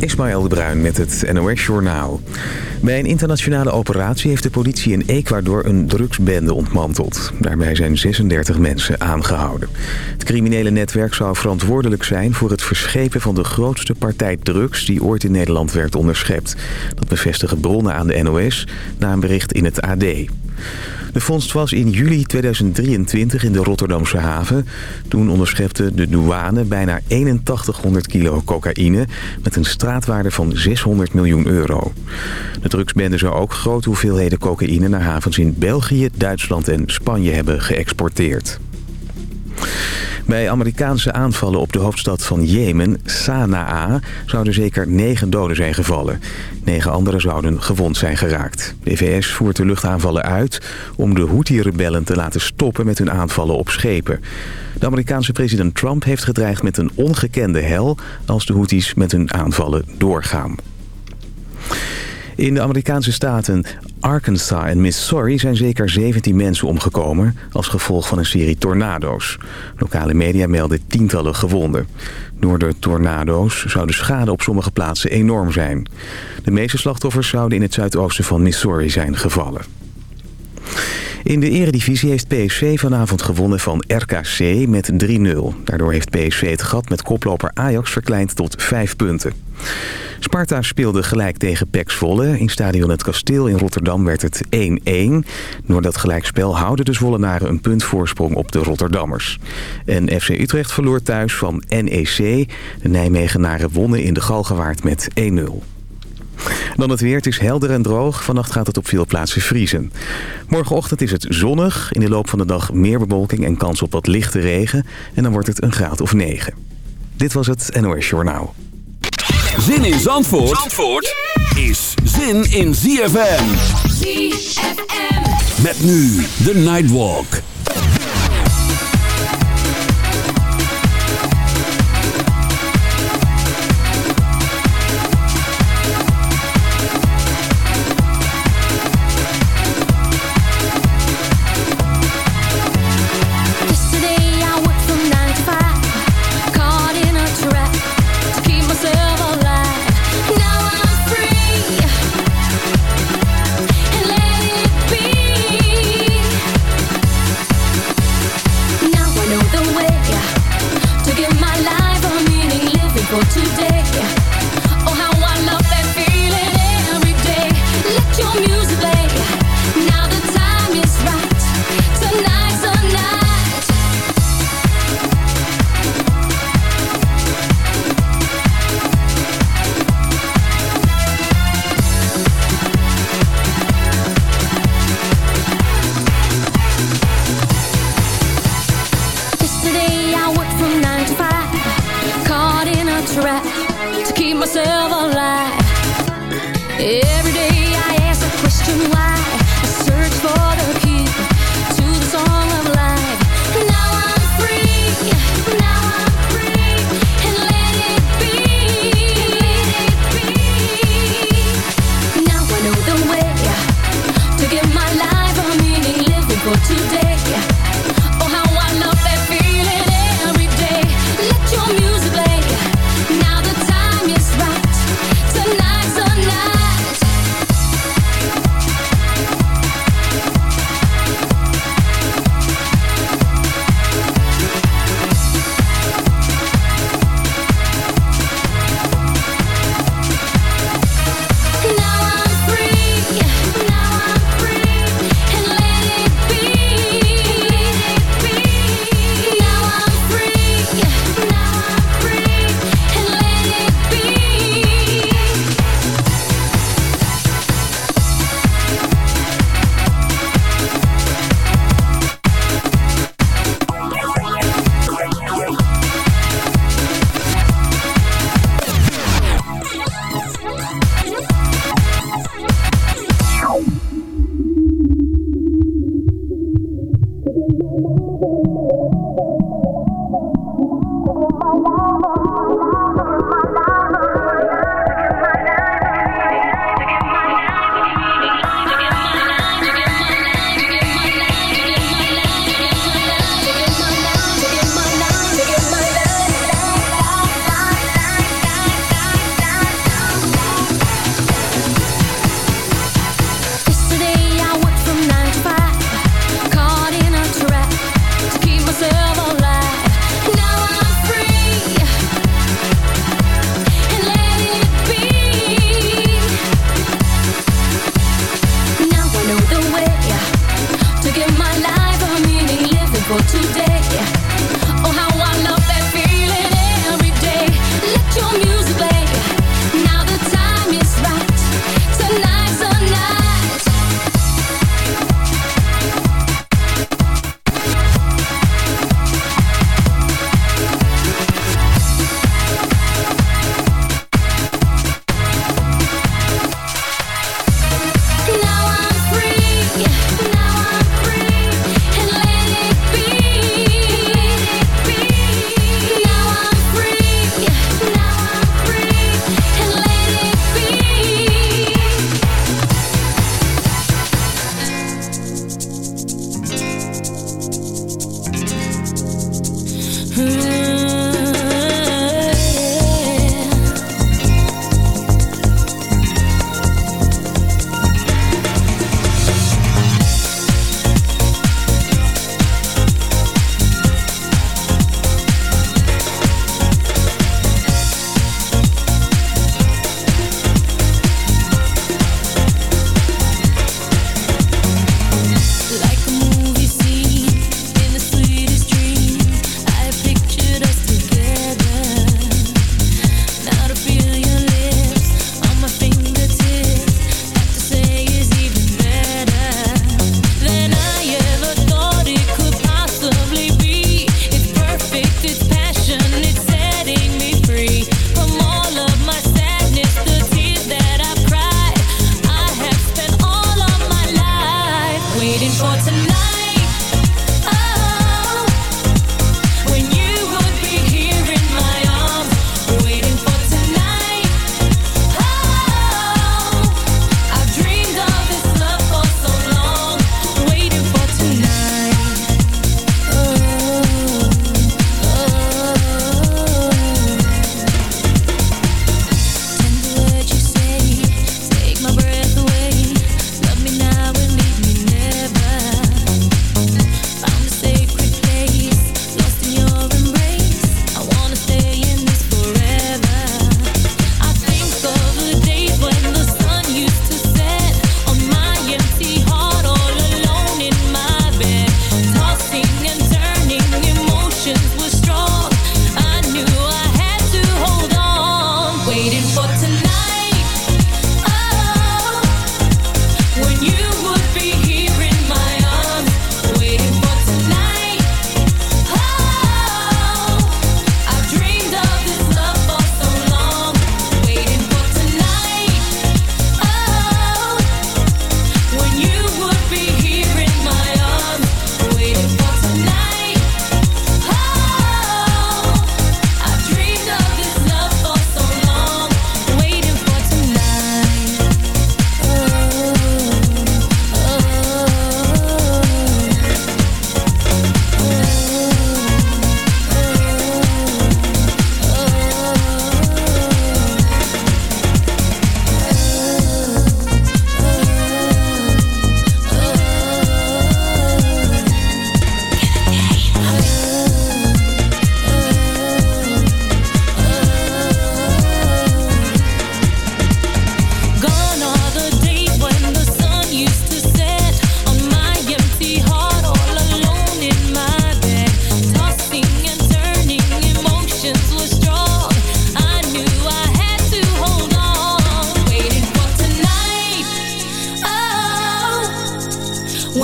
Ismaël de Bruin met het NOS Journaal. Bij een internationale operatie heeft de politie in Ecuador een drugsbende ontmanteld. Daarbij zijn 36 mensen aangehouden. Het criminele netwerk zou verantwoordelijk zijn voor het verschepen van de grootste partij drugs die ooit in Nederland werd onderschept. Dat bevestigen bronnen aan de NOS na een bericht in het AD. De vondst was in juli 2023 in de Rotterdamse haven. Toen onderschepte de douane bijna 8100 kilo cocaïne... met een straatwaarde van 600 miljoen euro. De drugsbende zou ook grote hoeveelheden cocaïne naar havens in België, Duitsland en Spanje hebben geëxporteerd. Bij Amerikaanse aanvallen op de hoofdstad van Jemen, Sanaa, zouden zeker negen doden zijn gevallen. Negen anderen zouden gewond zijn geraakt. De VS voert de luchtaanvallen uit om de Houthi-rebellen te laten stoppen met hun aanvallen op schepen. De Amerikaanse president Trump heeft gedreigd met een ongekende hel als de Houthis met hun aanvallen doorgaan. In de Amerikaanse staten Arkansas en Missouri zijn zeker 17 mensen omgekomen als gevolg van een serie tornado's. Lokale media melden tientallen gewonden. Door de tornado's zou de schade op sommige plaatsen enorm zijn. De meeste slachtoffers zouden in het zuidoosten van Missouri zijn gevallen. In de eredivisie heeft PSV vanavond gewonnen van RKC met 3-0. Daardoor heeft PSV het gat met koploper Ajax verkleind tot 5 punten. Sparta speelde gelijk tegen PEC Zwolle. In stadion Het Kasteel in Rotterdam werd het 1-1. Door dat gelijkspel houden de Zwollenaren een puntvoorsprong op de Rotterdammers. En FC Utrecht verloor thuis van NEC. De Nijmegenaren wonnen in de Galgenwaard met 1-0. Dan het weer. Het is helder en droog. Vannacht gaat het op veel plaatsen vriezen. Morgenochtend is het zonnig. In de loop van de dag meer bewolking en kans op wat lichte regen. En dan wordt het een graad of 9. Dit was het NOS Journaal. Zin in Zandvoort, Zandvoort is zin in ZFM. ZFM. Met nu de Nightwalk.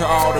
to all the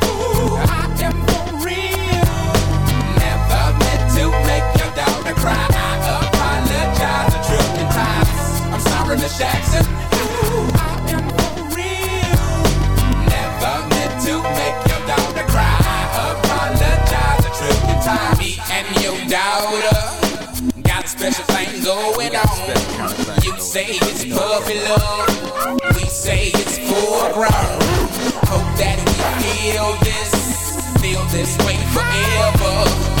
Your cry. I apologize a trillion times. I'm sorry, Miss Jackson. You I am for real. Never meant to make your daughter cry. I Apologize the truth and time. Got a special thing going on. You say it's puppy love, we say it's full grown. Hope that we feel this feel this way forever.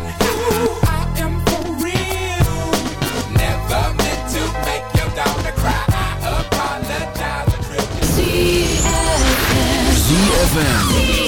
ZFM.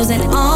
thousand on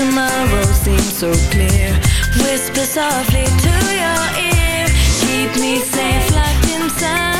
tomorrow seems so clear. Whisper softly to your ear. Keep me safe locked inside.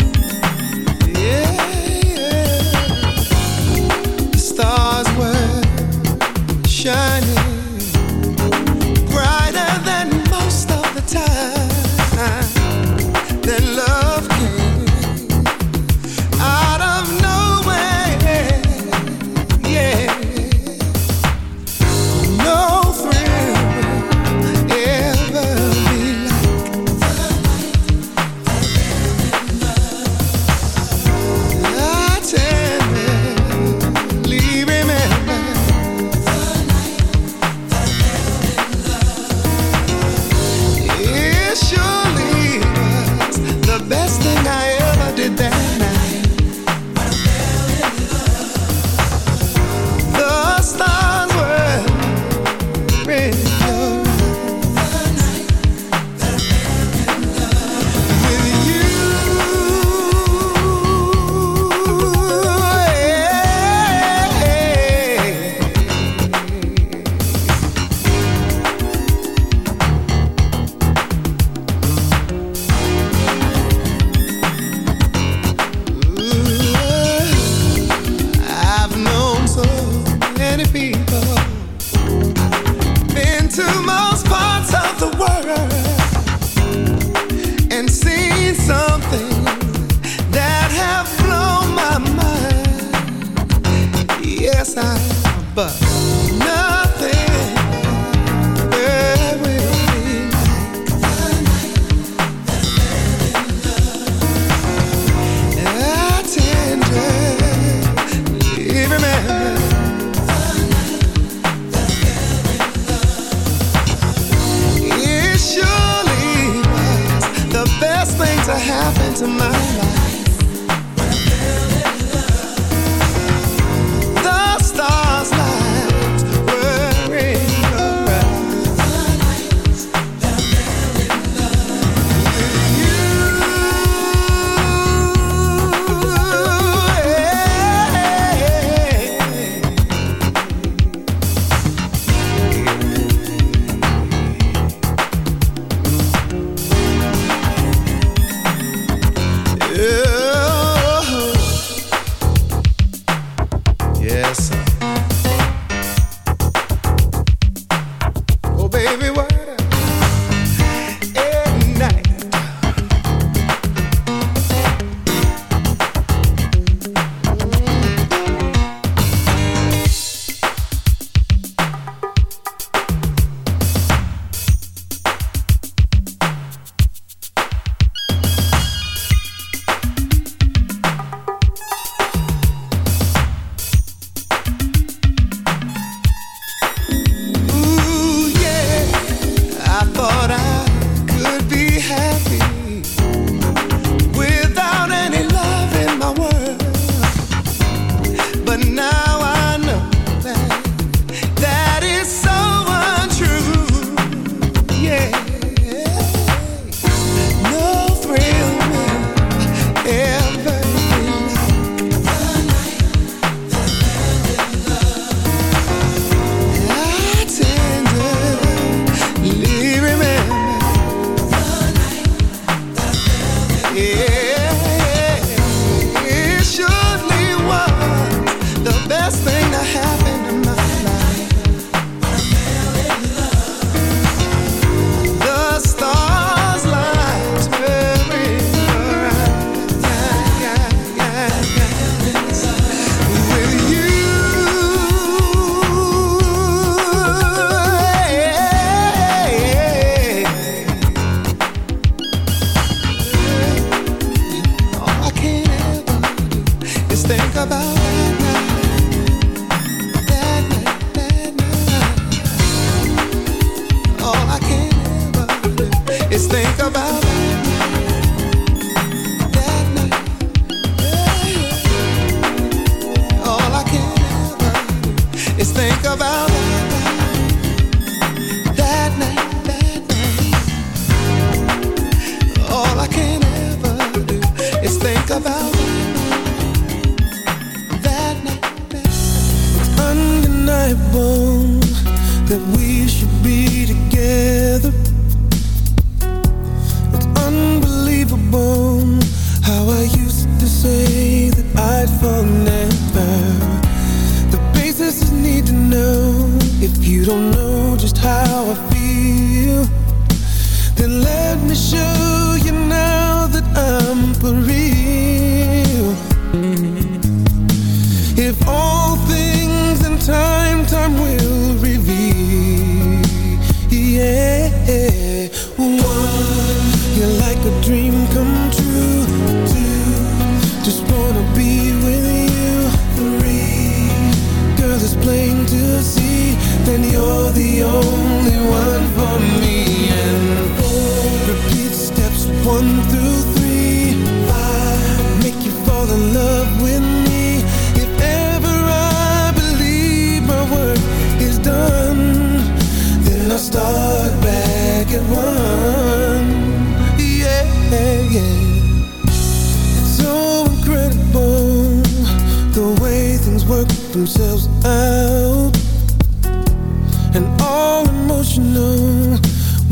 bus.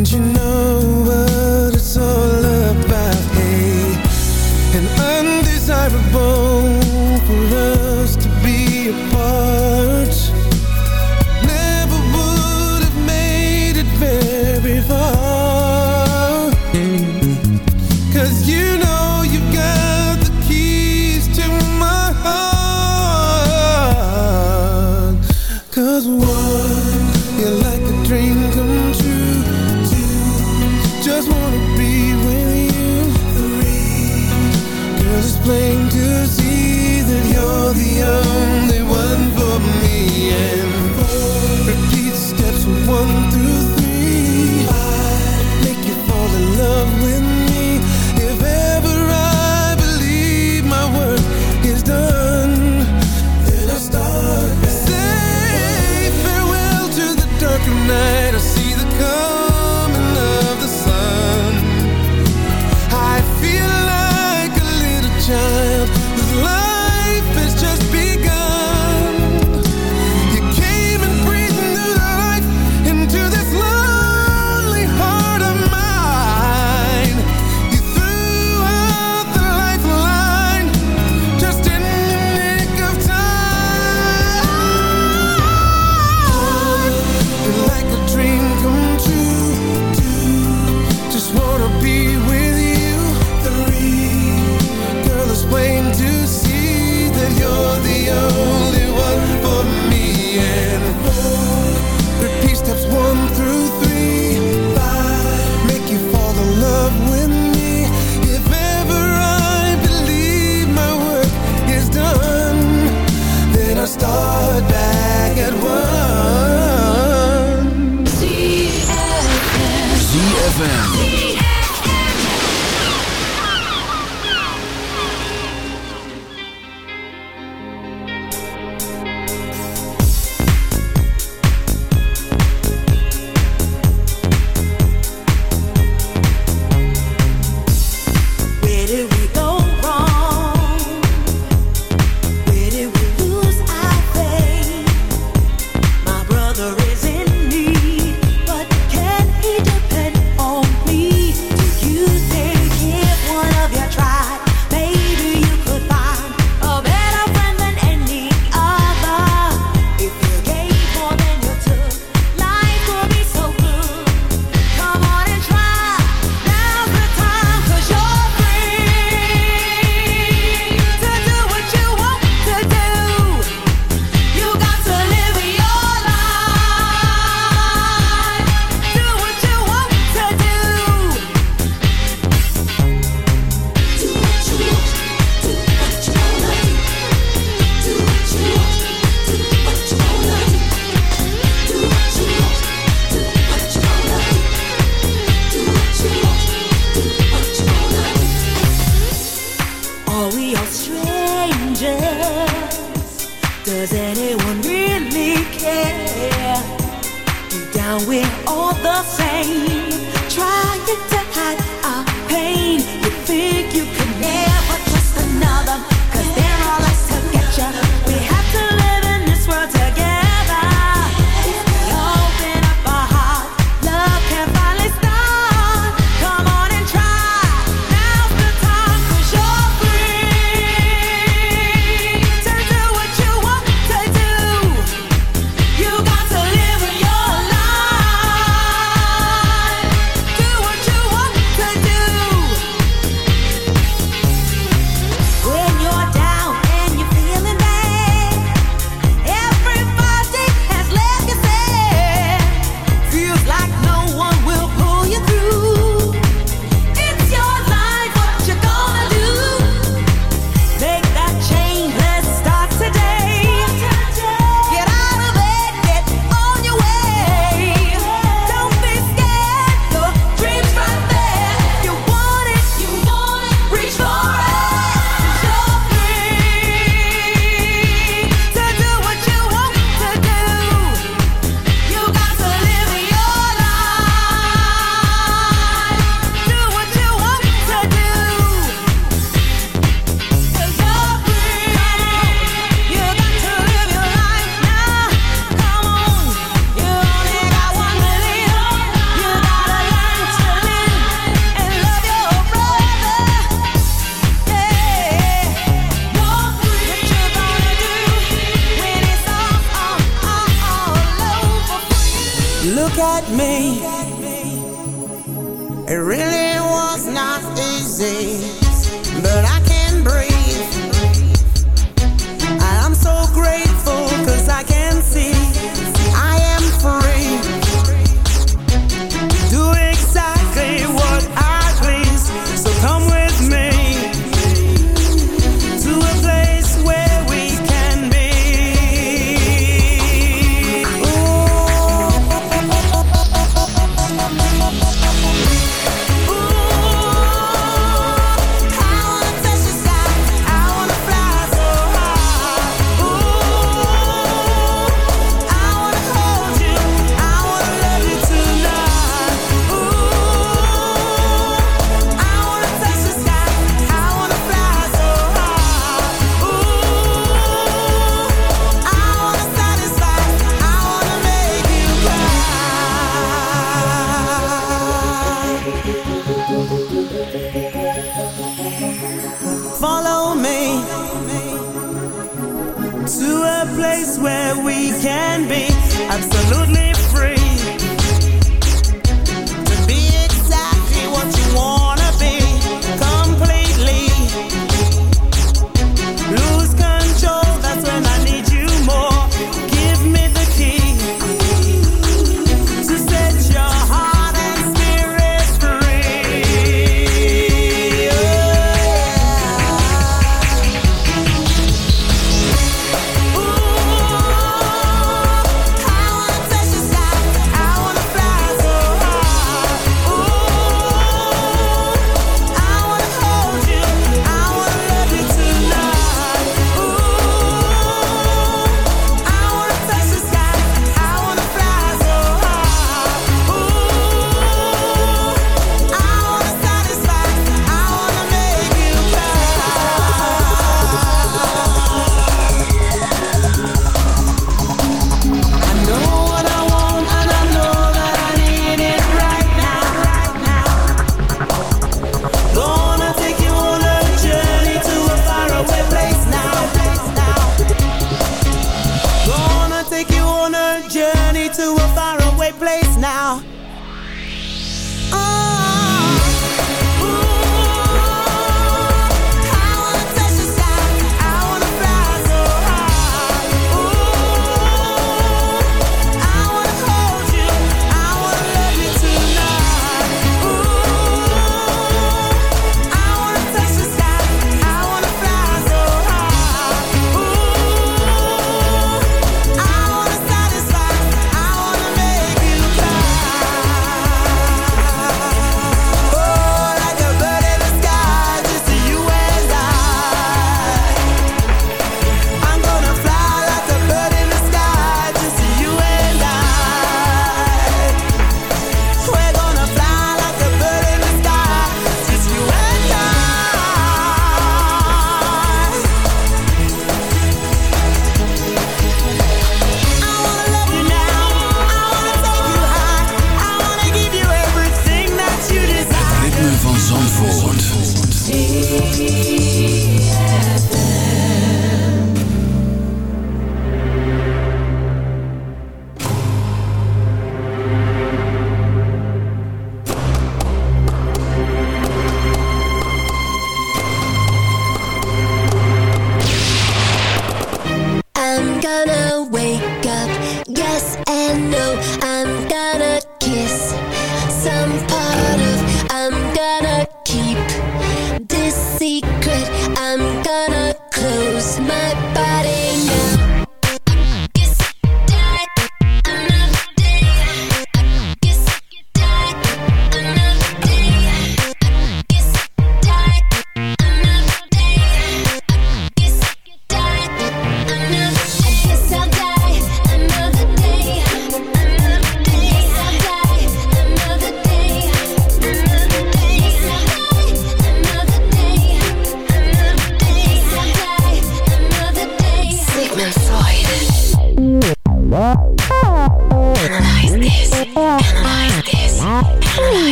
don't you know?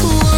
Whoa.